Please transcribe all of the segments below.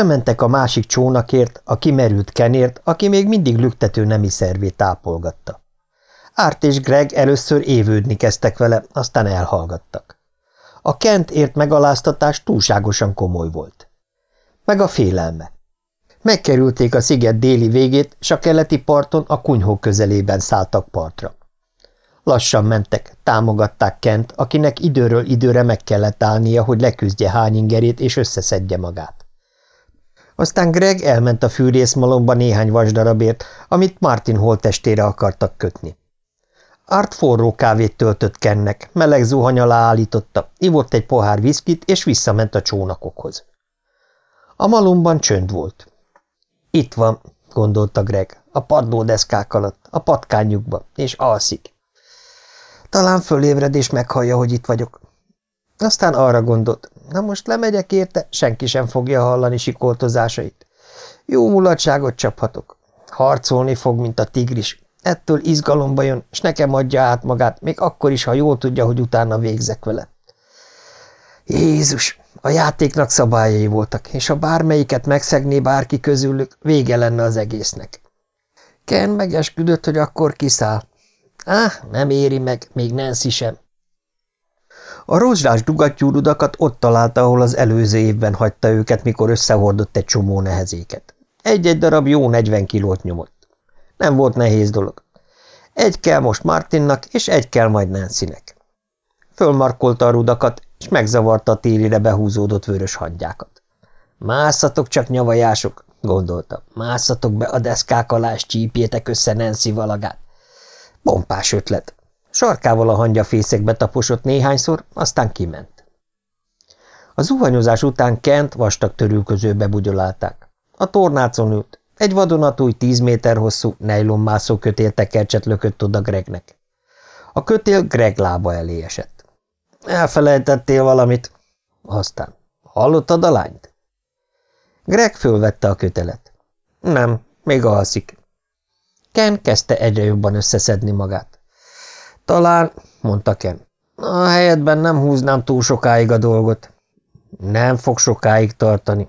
Elmentek a másik csónakért, a kimerült kenért, aki még mindig lüktető nemi szervét tápolgatta. Árt és Greg először évődni kezdtek vele, aztán elhallgattak. A Kent ért megaláztatás túlságosan komoly volt. Meg a félelme. Megkerülték a sziget déli végét, s a keleti parton a kunyhó közelében szálltak partra. Lassan mentek, támogatták Kent, akinek időről időre meg kellett állnia, hogy leküzdje hányingerét és összeszedje magát. Aztán Greg elment a fűrészmalomba néhány vasdarabért, amit Martin holtestére akartak kötni. Art forró kávét töltött Kennek, meleg zuhany alá állította, ivott egy pohár viszkit, és visszament a csónakokhoz. A malomban csönd volt. Itt van, gondolta Greg, a padlódeszkák alatt, a patkányukba, és alszik. Talán fölébred és meghallja, hogy itt vagyok. Aztán arra gondolt, na most lemegyek érte, senki sem fogja hallani sikoltozásait. Jó mulatságot csaphatok. Harcolni fog, mint a tigris. Ettől izgalomba jön, s nekem adja át magát, még akkor is, ha jól tudja, hogy utána végzek vele. Jézus! A játéknak szabályai voltak, és ha bármelyiket megszegné bárki közülük, vége lenne az egésznek. Ken megesküdött, hogy akkor kiszáll. Á, nem éri meg, még Nancy sem. A rozsdás dugattyúrudakat ott találta, ahol az előző évben hagyta őket, mikor összehordott egy csomó nehezéket. Egy-egy darab jó negyven kilót nyomott. Nem volt nehéz dolog. Egy kell most Martinnak, és egy kell majd Nancynek. Fölmarkolta a rudakat, és megzavarta a télire behúzódott vörös hangyákat. Mászatok csak nyavajások, gondolta. Mászatok be a deszkák alá, és csípjétek össze Nancy valagát. Pompás ötlet. Sarkával a hangyafészekbe taposott néhányszor, aztán kiment. A zuhanyozás után Kent vastag törülközőbe bugyolálták. A tornácon ült. Egy vadonatúj tíz méter hosszú nejlonmászó kötél tekercset lökött oda Gregnek. A kötél Greg lába elé esett. Elfelejtettél valamit. Aztán. Hallottad a lányt? Greg fölvette a kötelet. Nem, még alszik. Ken kezdte egyre jobban összeszedni magát. Talán, mondta Ken, a helyedben nem húznám túl sokáig a dolgot. Nem fog sokáig tartani.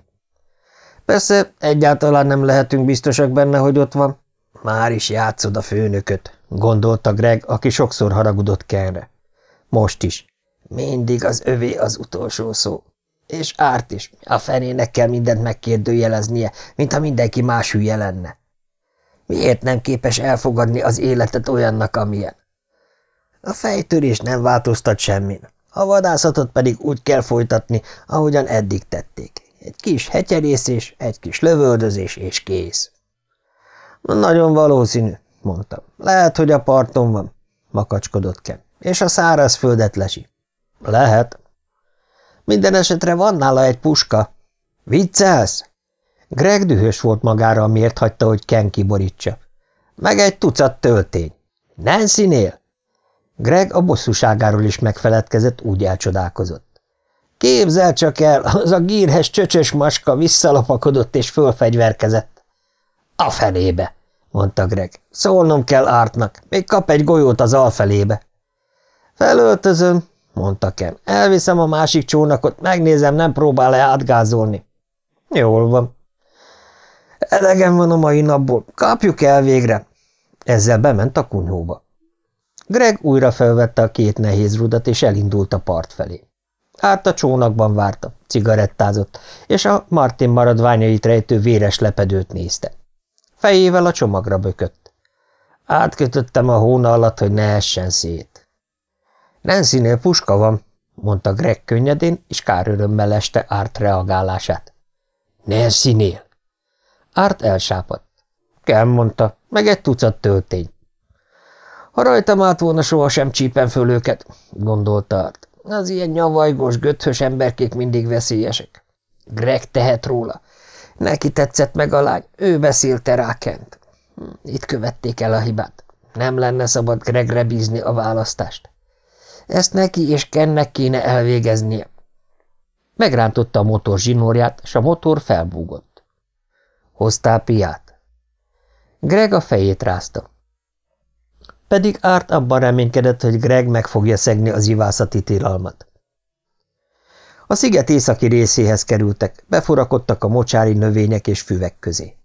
Persze, egyáltalán nem lehetünk biztosak benne, hogy ott van. Már is játszod a főnököt, gondolta Greg, aki sokszor haragudott Kenre. Most is. Mindig az övé az utolsó szó. És árt is. A fenének kell mindent megkérdőjeleznie, mintha mindenki más hülye lenne. Miért nem képes elfogadni az életet olyannak, amilyen? A fejtörés nem változtat semmin. A vadászatot pedig úgy kell folytatni, ahogyan eddig tették. Egy kis hetyerészés, egy kis lövöldözés, és kész. Nagyon valószínű, mondtam. Lehet, hogy a parton van, makacskodott Ken. És a száraz földet lesi. Lehet. Minden esetre van nála egy puska. Viccelsz? Greg dühös volt magára, miért hagyta, hogy Ken kiborítsa. Meg egy tucat töltény. Nancy-nél? Greg a bosszúságáról is megfeledkezett, úgy elcsodálkozott. Képzel csak el, az a gírhes csöcsös maska visszalapakodott és fölfegyverkezett. A felébe, mondta Greg. Szólnom kell Ártnak, még kap egy golyót az alfelébe. Felöltözöm, mondta Ken. Elviszem a másik csónakot, megnézem, nem próbál-e átgázolni. Jól van. Elegem van a mai napból, kapjuk el végre. Ezzel bement a kunyhóba. Greg újra felvette a két nehéz rudat, és elindult a part felé. Át a csónakban várta, cigarettázott, és a Martin maradványait rejtő véres lepedőt nézte. Fejével a csomagra bökött. Átkötöttem a hóna alatt, hogy ne essen szét. Nancy-nél puska van, mondta Greg könnyedén, és kár örömmel este Árt reagálását. Nancy-nél? Árt elsápadt. Kell, mondta, meg egy tucat töltény. Ha rajtam át volna, sohasem csípen föl őket, gondolta Art. Az ilyen nyavajgós, göthös emberkék mindig veszélyesek. Greg tehet róla. Neki tetszett meg a lány, ő beszélte rá Kent. Itt követték el a hibát. Nem lenne szabad Gregre bízni a választást. Ezt neki és Kennek kéne elvégeznie. Megrántotta a motor zsinórját, és a motor felbúgott. Hoztál piát? Greg a fejét rázta pedig Árt abban reménykedett, hogy Greg meg fogja szegni az ivászati tilalmat. A sziget északi részéhez kerültek, beforakodtak a mocsári növények és füvek közé.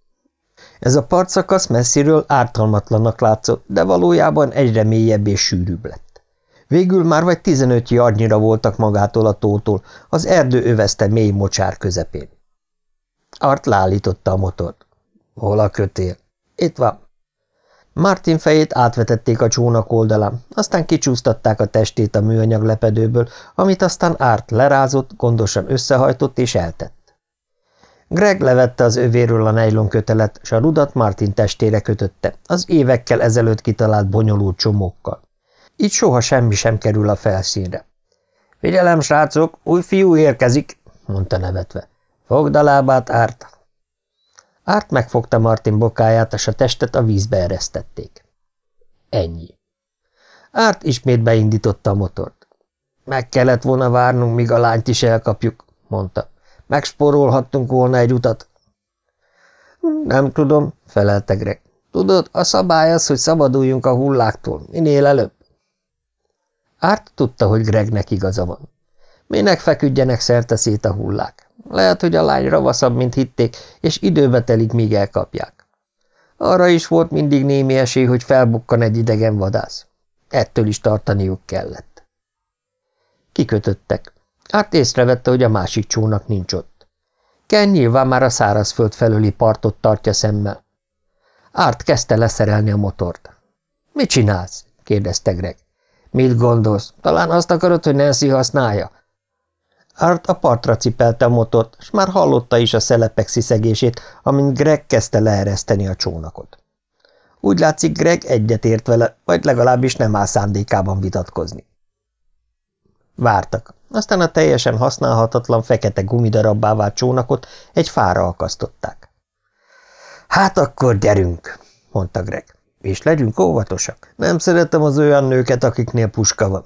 Ez a partszakasz messziről ártalmatlanak látszott, de valójában egyre mélyebb és sűrűbb lett. Végül már vagy tizenöt jarnyira voltak magától a tótól, az erdő övezte mély mocsár közepén. Art leállította a motort. Hol a kötél? Itt van. Martin fejét átvetették a csónak oldalán, aztán kicsúsztatták a testét a műanyag lepedőből, amit aztán Árt lerázott, gondosan összehajtott és eltett. Greg levette az övéről a nejlon kötelet, s a rudat Martin testére kötötte, az évekkel ezelőtt kitalált bonyolult csomókkal. Így soha semmi sem kerül a felszínre. – Figyelem, srácok, új fiú érkezik! – mondta nevetve. – Fogd a lábát, Árt! Árt megfogta Martin bokáját, és a testet a vízbe eresztették. Ennyi. Árt ismét beindította a motort. Meg kellett volna várnunk, míg a lányt is elkapjuk, mondta. Megsporolhattunk volna egy utat. Nem tudom, felelte Greg. Tudod, a szabály az, hogy szabaduljunk a hulláktól, minél előbb. Árt tudta, hogy Gregnek igaza van. Minek feküdjenek szerte szét a hullák? Lehet, hogy a lány ravaszabb, mint hitték, és időbe telik, míg elkapják. Arra is volt mindig némi esély, hogy felbukkan egy idegen vadász. Ettől is tartaniuk kellett. Kikötöttek. Árt észrevette, hogy a másik csónak nincs ott. Ken nyilván már a szárazföld felőli partot tartja szemmel. Árt kezdte leszerelni a motort. – Mit csinálsz? – kérdezte Greg. – Mit gondolsz? Talán azt akarod, hogy Nancy használja? Art a partra cipelte a motort, és már hallotta is a szelepek sziszegését, amint Greg kezdte leereszteni a csónakot. Úgy látszik, Greg egyetért vele, vagy legalábbis nem áll szándékában vitatkozni. Vártak, aztán a teljesen használhatatlan fekete gumidarabbá vált csónakot egy fára akasztották. – Hát akkor gyerünk, mondta Greg, és legyünk óvatosak. Nem szeretem az olyan nőket, akiknél puska van.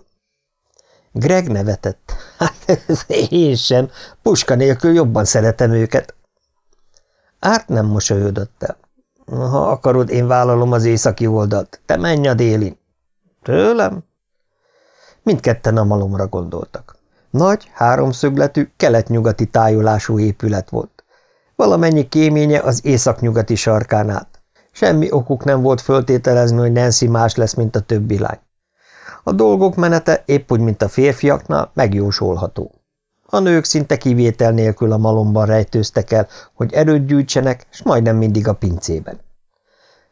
Greg nevetett. Hát én sem. Puska nélkül jobban szeretem őket. Árt nem mosolyodott el. Ha akarod, én vállalom az északi oldalt. Te menj a délin. Tőlem? Mindketten a malomra gondoltak. Nagy, háromszögletű, kelet-nyugati tájolású épület volt. Valamennyi kéménye az északnyugati sarkán át. Semmi okuk nem volt föltételezni, hogy Nancy más lesz, mint a többi lány. A dolgok menete, épp úgy, mint a férfiaknál, megjósolható. A nők szinte kivétel nélkül a malomban rejtőztek el, hogy erőt gyűjtsenek, s majdnem mindig a pincében.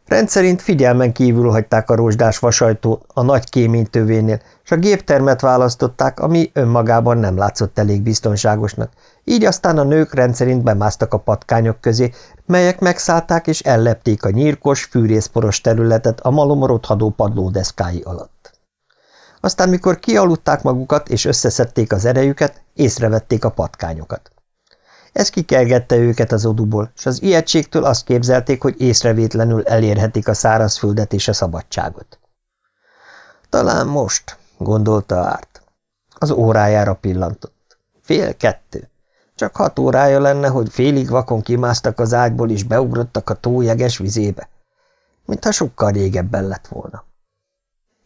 Rendszerint figyelmen kívül hagyták a rozsdás vasajtót a nagy kéménytövénél, s a géptermet választották, ami önmagában nem látszott elég biztonságosnak, így aztán a nők rendszerint bemásztak a patkányok közé, melyek megszállták és ellepték a nyírkos, fűrészporos területet a malom rothadó padlódeszkái alatt. Aztán, mikor kialudták magukat és összeszedték az erejüket, észrevették a patkányokat. Ez kikelgette őket az oduból, és az ijegységtől azt képzelték, hogy észrevétlenül elérhetik a szárazföldet és a szabadságot. Talán most, gondolta Árt. Az órájára pillantott. Fél kettő. Csak hat órája lenne, hogy félig vakon kimásztak az ágyból és beugrottak a tójeges vizébe. Mintha sokkal régebben lett volna.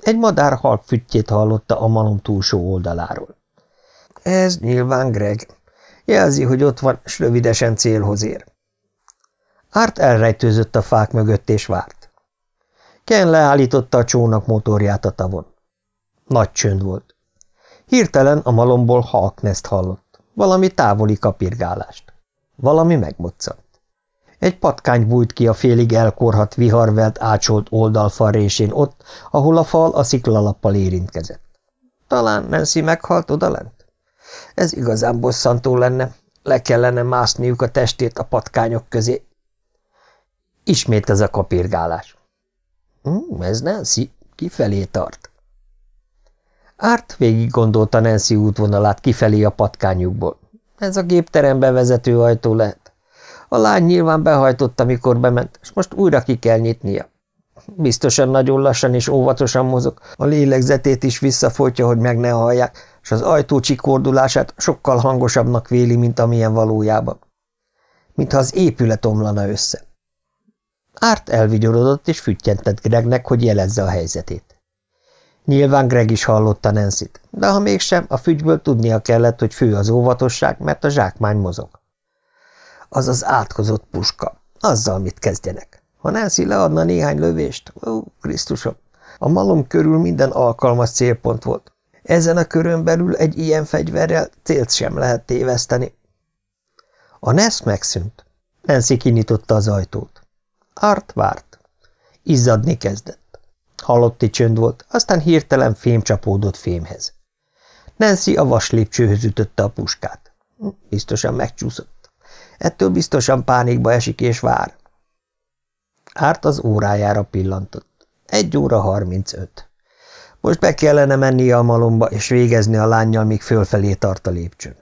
Egy madár halk füttyét hallotta a malom túlsó oldaláról. Ez nyilván Greg. Jelzi, hogy ott van, s rövidesen célhoz ér. Árt elrejtőzött a fák mögött és várt. Ken leállította a csónak motorját a tavon. Nagy csönd volt. Hirtelen a malomból halkneszt hallott, valami távoli kapirgálást. Valami megmoccant. Egy patkány bújt ki a félig elkorhat viharvelt ácsolt oldalfal résén ott, ahol a fal a sziklalappal érintkezett. Talán Nancy meghalt odalent? Ez igazán bosszantó lenne, le kellene mászniuk a testét a patkányok közé. Ismét ez a kapirgálás. Hm, ez Nancy, kifelé tart. Árt végig gondolta Nancy útvonalát kifelé a patkányukból. Ez a gépterembe vezető ajtó lehet. A lány nyilván behajtott, amikor bement, és most újra ki kell nyitnia. Biztosan nagyon lassan és óvatosan mozog, a lélegzetét is visszafolytja, hogy meg ne hallják, és az ajtó csikordulását sokkal hangosabbnak véli, mint amilyen valójában. Mintha az épület omlana össze. Árt elvigyorodott és füttyentett Gregnek, hogy jelezze a helyzetét. Nyilván Greg is hallotta nancy de ha mégsem, a fügyből tudnia kellett, hogy fő az óvatosság, mert a zsákmány mozog. Az az átkozott puska. Azzal mit kezdjenek? Ha Nancy leadna néhány lövést, ó, Krisztusom, a malom körül minden alkalmas célpont volt. Ezen a körön belül egy ilyen fegyverrel célt sem lehet téveszteni. A Nesz megszűnt. Nancy kinyitotta az ajtót. Art várt. Izzadni kezdett. Halotti csönd volt, aztán hirtelen fém csapódott fémhez. Nancy a vas lépcsőhöz ütötte a puskát. Biztosan megcsúszott. Ettől biztosan pánikba esik és vár. Árt az órájára pillantott. Egy óra harmincöt. Most be kellene mennie a malomba, és végezni a lányjal, míg fölfelé tart a lépcsőn.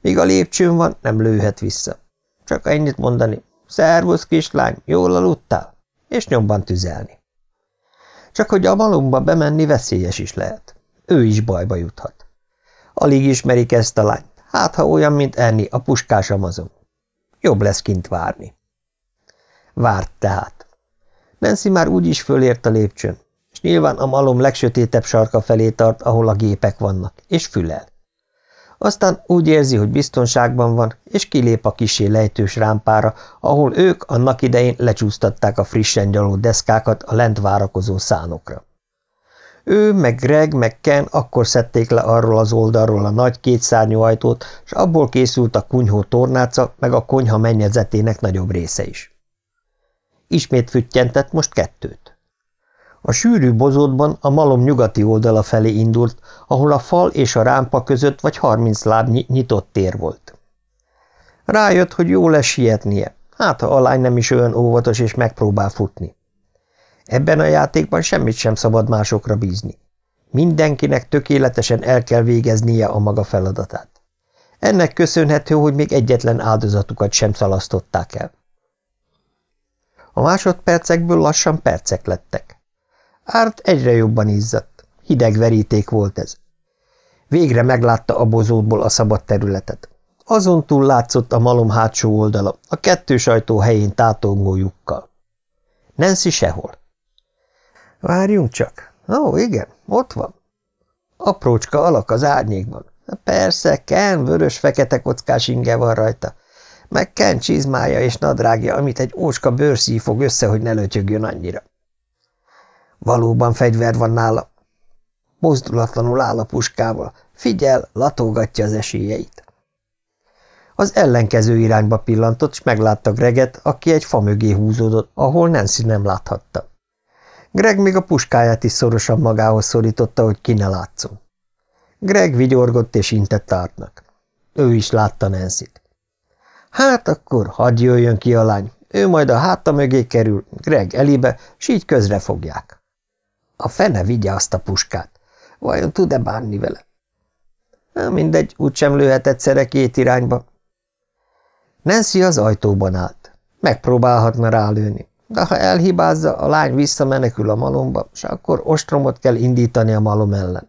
Míg a lépcsőn van, nem lőhet vissza. Csak ennyit mondani. Szervusz, kislány, jól aludtál? És nyomban tüzelni. Csak hogy a malomba bemenni veszélyes is lehet. Ő is bajba juthat. Alig ismerik ezt a lányt. Hát, ha olyan, mint Enni, a puskás amazon. Jobb lesz kint várni. Várt tehát. Nancy már úgy is fölért a lépcsőn, és nyilván a malom legsötétebb sarka felé tart, ahol a gépek vannak, és fülel. Aztán úgy érzi, hogy biztonságban van, és kilép a kisé lejtős rámpára, ahol ők annak idején lecsúsztatták a frissen gyaló deszkákat a lent várakozó szánokra. Ő, meg Greg, meg Ken akkor szedték le arról az oldalról a nagy kétszárnyú ajtót, és abból készült a kunyhó tornáca, meg a konyha mennyezetének nagyobb része is. Ismét füttyentett most kettőt. A sűrű bozótban a malom nyugati oldala felé indult, ahol a fal és a rámpa között vagy harminc lábnyi nyitott tér volt. Rájött, hogy jó lesz sietnie, hát ha a lány nem is olyan óvatos és megpróbál futni. Ebben a játékban semmit sem szabad másokra bízni. Mindenkinek tökéletesen el kell végeznie a maga feladatát. Ennek köszönhető, hogy még egyetlen áldozatukat sem szalasztották el. A másodpercekből lassan percek lettek. Árt egyre jobban izzadt. Hideg veríték volt ez. Végre meglátta a bozótból a szabad területet. Azon túl látszott a malom hátsó oldala, a kettős ajtó helyén tátongó lyukkal. Nancy sehol. Várjunk csak. Ó, igen, ott van. Aprócska alak az árnyékban. Persze, Ken vörös-fekete kockás inge van rajta. Meg Ken csizmája és nadrágja, amit egy ócska bőrszíj fog össze, hogy ne lötyögjön annyira. Valóban fegyver van nála. Mozdulatlanul áll a puskával. Figyel, latolgatja az esélyeit. Az ellenkező irányba pillantott, és meglátta Greget, aki egy fa mögé húzódott, ahol Nancy nem láthatta. Greg még a puskáját is szorosan magához szorította, hogy ki ne látszon. Greg vigyorgott és intett ártnak. Ő is látta nancy -t. Hát akkor hadd jöjjön ki a lány, ő majd a háta mögé kerül, Greg elibe, s így közre fogják. A fene vigye azt a puskát. Vajon tud-e bánni vele? Na, mindegy, úgysem lőhet egyszerre két irányba. Nancy az ajtóban állt. Megpróbálhatna rálőni de ha elhibázza, a lány visszamenekül a malomba, és akkor ostromot kell indítani a malom ellen.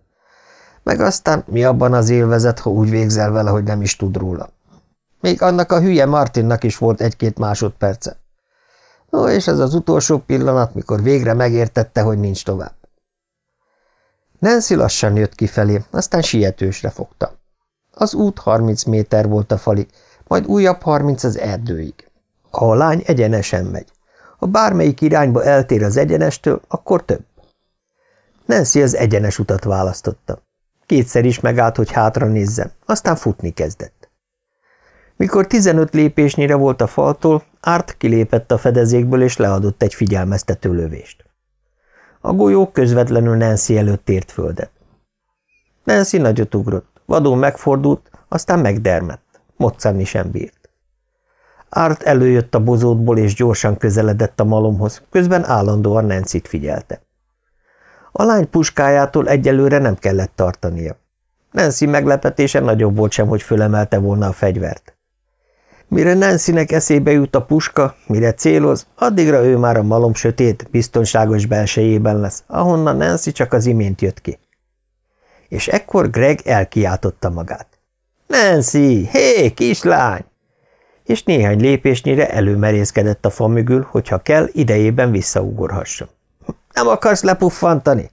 Meg aztán mi abban az élvezet, ha úgy végzel vele, hogy nem is tud róla. Még annak a hülye Martinnak is volt egy-két másodperce. No, és ez az utolsó pillanat, mikor végre megértette, hogy nincs tovább. Nancy lassan jött kifelé, aztán sietősre fogta. Az út 30 méter volt a falig, majd újabb 30 az erdőig. A lány egyenesen megy. Ha bármelyik irányba eltér az egyenestől, akkor több. Nancy az egyenes utat választotta. Kétszer is megállt, hogy hátra nézzen, aztán futni kezdett. Mikor 15 lépésnyire volt a faltól, Árt kilépett a fedezékből és leadott egy figyelmeztető lövést. A golyó közvetlenül Nancy előtt ért földet. Nancy nagyot ugrott, vadon megfordult, aztán megdermett, moccanni sem bírt. Árt előjött a bozótból, és gyorsan közeledett a malomhoz, közben állandóan nancy figyelte. A lány puskájától egyelőre nem kellett tartania. Nancy meglepetése nagyobb volt sem, hogy fölemelte volna a fegyvert. Mire Nancynek eszébe jut a puska, mire céloz, addigra ő már a malom sötét, biztonságos belsejében lesz, ahonnan Nancy csak az imént jött ki. És ekkor Greg elkiáltotta magát. – Nancy, hé, kislány! És néhány lépésnyire előmerészkedett a fa mögül, hogyha kell, idejében visszaugorhasson. – Nem akarsz lepuffantani?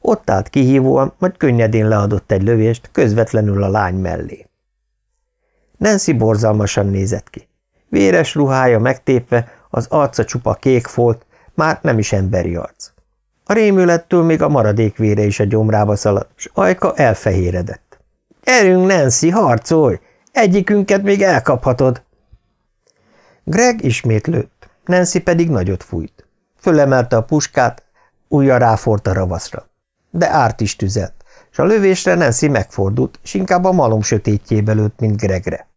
Ott állt kihívóan, majd könnyedén leadott egy lövést közvetlenül a lány mellé. Nancy borzalmasan nézett ki. Véres ruhája megtépve, az arca csupa kék folt, már nem is emberi arc. A rémülettől még a maradék vére is a gyomrába szaladt, s ajka elfehéredett. – Erünk, Nancy, harcolj! Egyikünket még elkaphatod! Greg ismét lőtt, Nancy pedig nagyot fújt. Fölemelte a puskát, újra ráfort a ravaszra. De árt is tüzelt, s a lövésre Nancy megfordult, és inkább a malom sötétjébe lőtt, mint Gregre.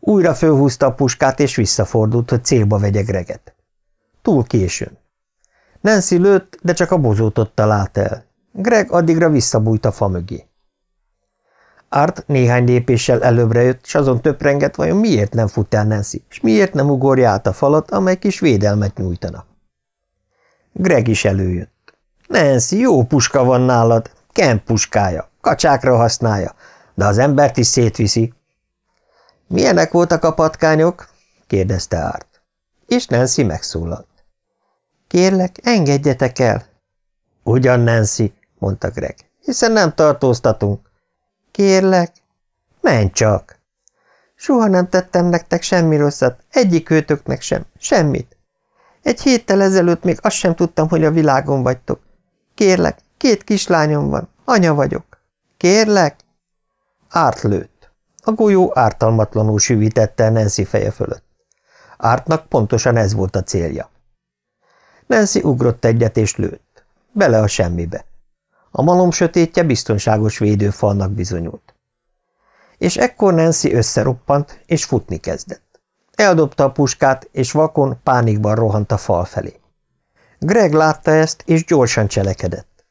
Újra fölhúzta a puskát, és visszafordult, hogy célba vegye Greget. Túl későn. Nancy lőtt, de csak a bozótot talált el. Greg addigra visszabújt a fa mögé. Art néhány lépéssel előbbre jött, s azon töprengett, vajon miért nem fut el Nancy, és miért nem ugorja át a falat, amely kis védelmet nyújtana. Greg is előjött. Nancy, jó puska van nálad, Ken puskája, kacsákra használja, de az embert is szétviszi. Milyenek voltak a patkányok? kérdezte Art. És Nancy megszólalt. Kérlek, engedjetek el. Ugyan, Nancy, mondta Greg, hiszen nem tartóztatunk. Kérlek, menj csak. Soha nem tettem nektek semmi rosszat, egyik őtöknek sem, semmit. Egy héttel ezelőtt még azt sem tudtam, hogy a világon vagytok. Kérlek, két kislányom van, anya vagyok. Kérlek? Árt lőtt. A golyó ártalmatlanul süvítette Nancy feje fölött. Ártnak pontosan ez volt a célja. Nancy ugrott egyet és lőtt. Bele a semmibe. A malom sötétje biztonságos védőfalnak bizonyult. És ekkor Nancy összeroppant, és futni kezdett. Eldobta a puskát, és vakon pánikban rohant a fal felé. Greg látta ezt, és gyorsan cselekedett.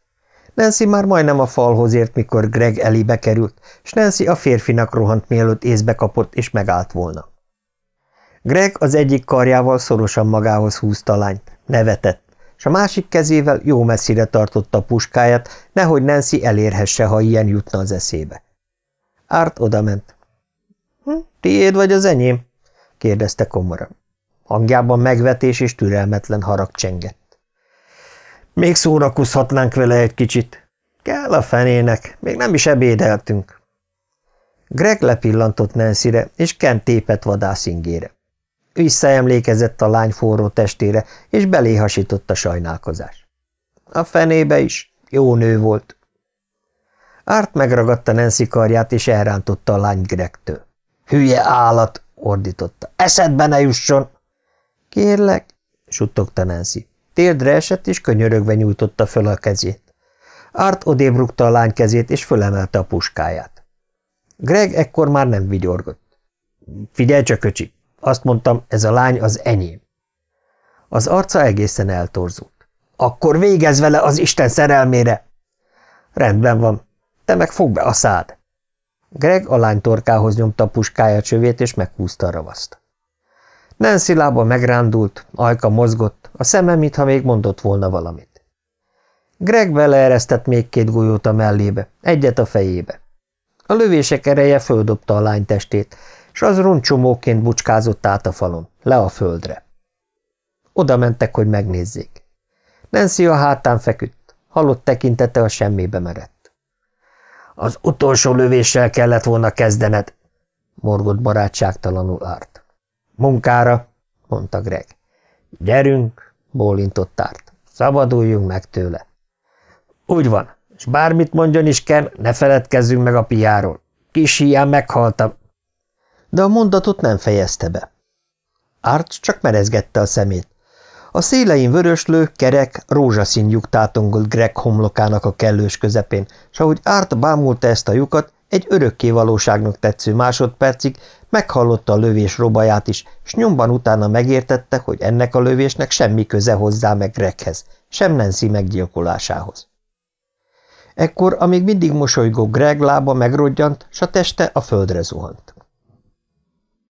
Nancy már majdnem a falhoz ért, mikor Greg elébe került, és Nancy a férfinak rohant, mielőtt észbe kapott, és megállt volna. Greg az egyik karjával szorosan magához húzta a lányt, nevetett, és a másik kezével jó messzire tartotta a puskáját, nehogy Nancy elérhesse, ha ilyen jutna az eszébe. Árt odament. Hm, – Tiéd vagy az enyém? – kérdezte komoran. Hangjában megvetés és türelmetlen harag csengett. – Még szórakozhatnánk vele egy kicsit. Kell a fenének, még nem is ebédeltünk. Greg lepillantott Nancyre, és Ken tépet vadászingére. Visszaemlékezett a lány forró testére, és beléhasított a sajnálkozás. A fenébe is. Jó nő volt. Árt megragadta Nancy karját, és elrántotta a lány Gregtől. Hülye állat! ordította. Eszedbe ne jusson! Kérlek, suttogta Nancy. Térdre esett, és könyörögve nyújtotta föl a kezét. Árt odébrukta a lány kezét, és fölemelte a puskáját. Greg ekkor már nem vigyorgott. Figyelj csak, öcsi! Azt mondtam, ez a lány az enyém. Az arca egészen eltorzult. Akkor végez vele az Isten szerelmére! Rendben van, te meg fog be a szád. Greg a lány torkához nyomta a puskája csövét, és meghúzta a ravaszt. Nancy lába megrándult, ajka mozgott, a szeme, mintha még mondott volna valamit. Greg beleeresztett még két golyót a mellébe, egyet a fejébe. A lövések ereje földobta a lány testét, s az roncsomóként bucskázott át a falon, le a földre. Oda mentek, hogy megnézzék. Nancy a hátán feküdt, halott tekintete a semmibe merett. Az utolsó lövéssel kellett volna kezdened, morgott barátságtalanul árt. Munkára, mondta Greg. Gyerünk, bólintott árt. Szabaduljunk meg tőle. Úgy van, és bármit mondjon is kell, ne feledkezzünk meg a piáról. Kis hián meghaltam, de a mondatot nem fejezte be. Árt csak merezgette a szemét. A szélein vöröslő, kerek, rózsaszín lyuk tátongolt Greg homlokának a kellős közepén, s ahogy Árt bámulta ezt a lyukat, egy örökké valóságnak tetsző másodpercig meghallotta a lövés robaját is, s nyomban utána megértette, hogy ennek a lövésnek semmi köze hozzá meg Greghez, sem Nancy meggyilkolásához. Ekkor, amíg mindig mosolygó Greg lába megrodjant, s a teste a földre zuhant.